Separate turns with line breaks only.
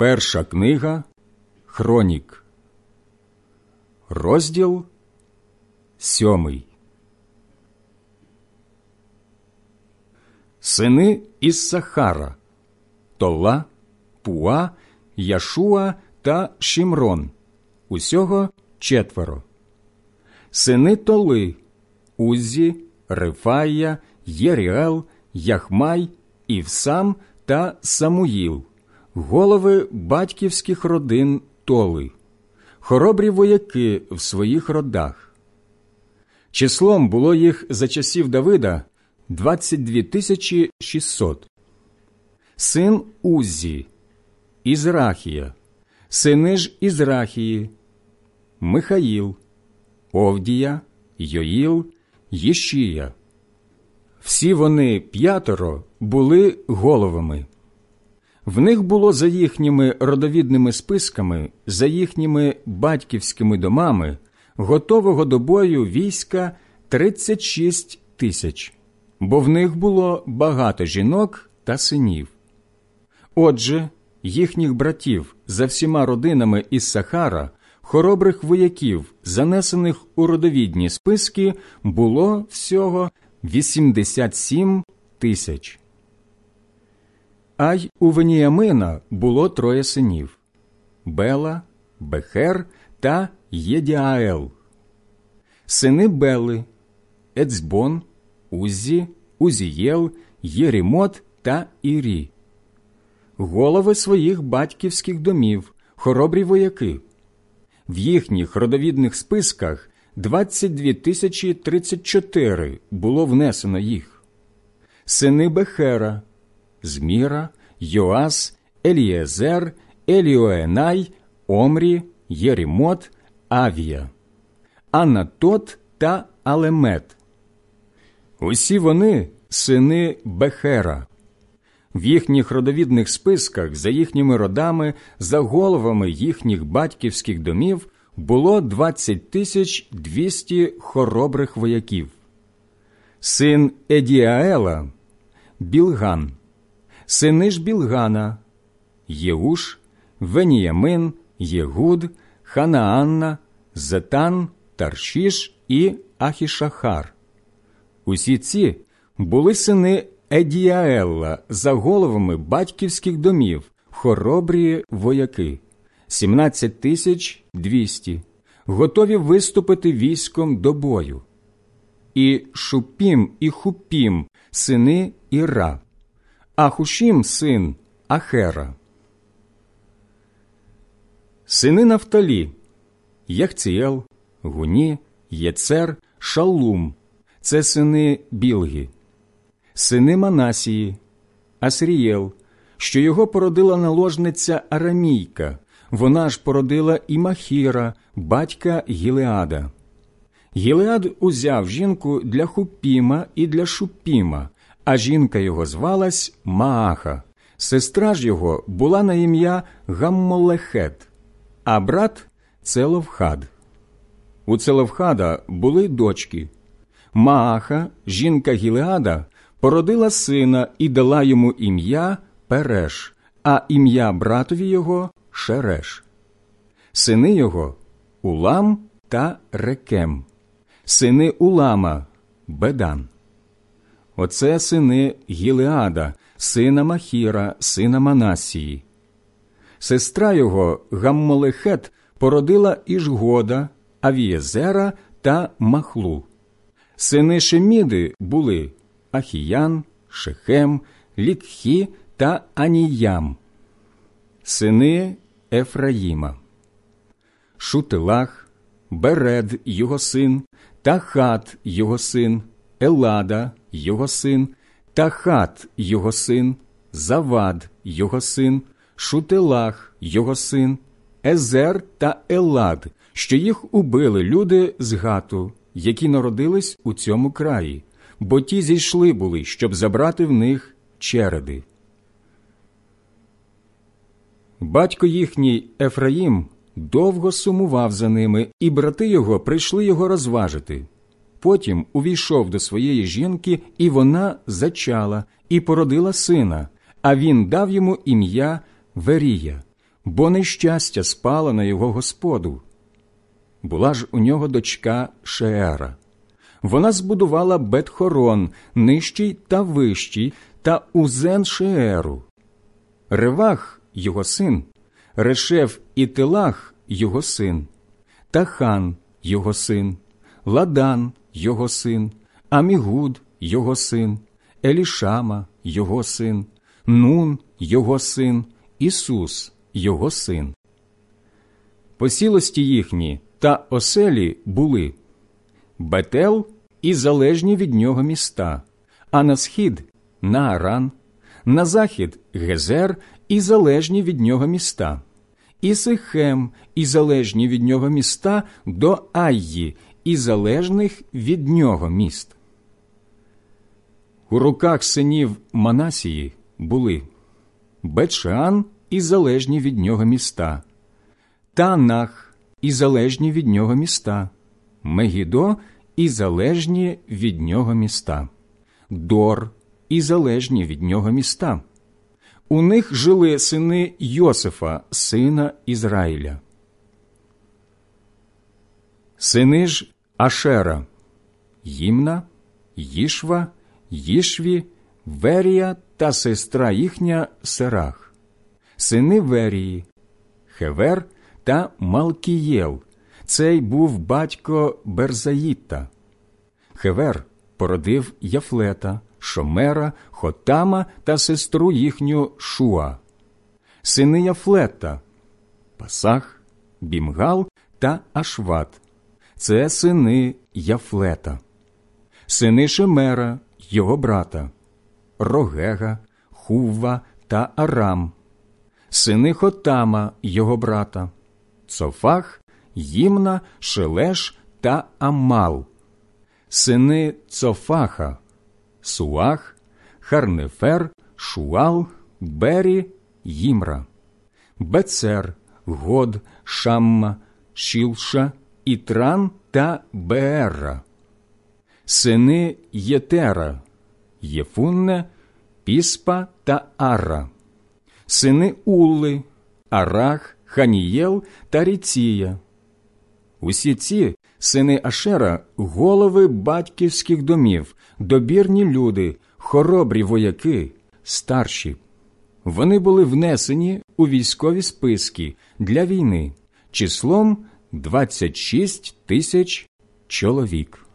Перша книга Хронік, розділ сьомий. Сини із Сахара Тола, Пуа, Яшуа та Шімрон. Усього четверо. Сини Толи Уззі, Рифая, Єріел, Яхмай, Івсам та Самуїл, голови батьківських родин Толи, хоробрі вояки в своїх родах. Числом було їх за часів Давида 22 тисячі 600. Син Уззі, Ізрахія, сини ж Ізрахії, Михаїл, Овдія, Йоїл, Єшія. Всі вони п'ятеро були головами. В них було за їхніми родовідними списками, за їхніми батьківськими домами, готового до бою війська 36 тисяч, бо в них було багато жінок та синів. Отже, їхніх братів за всіма родинами із Сахара, хоробрих вояків, занесених у родовідні списки, було всього 87 тисяч. А й у Веніямина було троє синів Бела, Бехер та Єдіаел. Сини Бели, Ецбон, Уззі, Узієл, Єрімот та Ірі. Голови своїх батьківських домів, хоробрі вояки. В їхніх родовідних списках 22 тисячі 34 було внесено їх. Сини Бехера, Зміра, Йоас, Елієзер, Еліоенай, Омрі, Єрімот, Авія, Анатот та Алемет. Усі вони сини Бехера. В їхніх родовідних списках за їхніми родами, за головами їхніх батьківських домів було 20 тисяч 200 хоробрих вояків. Син Едіаела Білган, сини ж Білгана, Єуш, Веніямин, Єгуд, Ханаанна, Зетан, Таршіш і Ахішахар. Усі ці були сини Едіаелла за головами батьківських домів, хоробрі вояки, 17 тисяч 200, готові виступити військом до бою. І Шупім і Хупім, сини Іра, а Хушім син Ахера. Сини Нафталі, Яхціел, Гуні, Єцер, Шалум це сини Білги, сини Манасії, Асрієл, що його породила наложниця Арамійка, вона ж породила і Махіра, батька Гілеада. Гілеад узяв жінку для Хупіма і для Шупіма, а жінка його звалась Мааха. Сестра ж його була на ім'я Гаммолехет, а брат Целовхад. У Целовхада були дочки. Мааха, жінка Гілеада, породила сина і дала йому ім'я Переш, а ім'я братові його Шереш. Сини його Улам та Рекем, сини Улама Бедан. Оце сини Гілеада, сина Махіра, сина Манасії. Сестра його Гаммолехет породила Ішгода, Авієзера та Махлу. Сини Шеміди були Ахіян, Шехем, Лікхі та Аніям. Сини Ефраїма, Шутилах, Беред його син, Тахат його син, Елада його син, Тахат його син, Завад його син, Шутилах його син, Езер та Елад, що їх убили люди з Гату, які народились у цьому краї, бо ті зійшли були, щоб забрати в них череди. Батько їхній Ефраїм довго сумував за ними, і брати його прийшли його розважити. Потім увійшов до своєї жінки, і вона зачала і породила сина, а він дав йому ім'я Верія, бо нещастя спало на його господу. Була ж у нього дочка Шеера. Вона збудувала Бетхорон, нижчий та вищий, та узен Шееру. Рефах його син, Решеф і Тилах його син, Тахан його син, Ладан його син, Амігуд його син, Елішама його син, Нун його син, Ісус його син. Посілості їхні та оселі були. Бетел і залежні від нього міста, а на схід Нааран, на захід Гезер і залежні від нього міста, і Сихем і залежні від нього міста до Айї і залежних від нього міст. У руках синів Манасії були Бетшан і залежні від нього міста, Танах і залежні від нього міста, Мегідо і залежні від нього міста, Дор і залежні від нього міста. У них жили сини Йосифа, сина Ізраїля. Сини ж Ашера, Їмна, Їшва, Їшві, Верія та сестра їхня Серах, сини Верії, Хевер та Малкієл. Цей був батько Берзаїта. Хевер породив Яфлета, Шомера, Хотама та сестру їхню Шуа, сини Яфлета, Пасах, Бімгал та Ашват. Це сини Яфлета, сини Шемера, його брата, Рогега, Хувва та Арам, сини Хотама, його брата, Цофах, Їмна, Шелеш та Амал, сини Цофаха, Суах, Харнефер, Шуал, Бері, Їмра, Бецер, Год, Шамма, Шілша, Ітран та Беерра, сини Єтера, Єфунне, Піспа та Ара, сини Улли, Арах, Ханієл та Ріція. Усі ці сини Ашера голови батьківських домів, добірні люди, хоробрі вояки, старші. Вони були внесені у військові списки для війни числом 26 тисяч чоловік.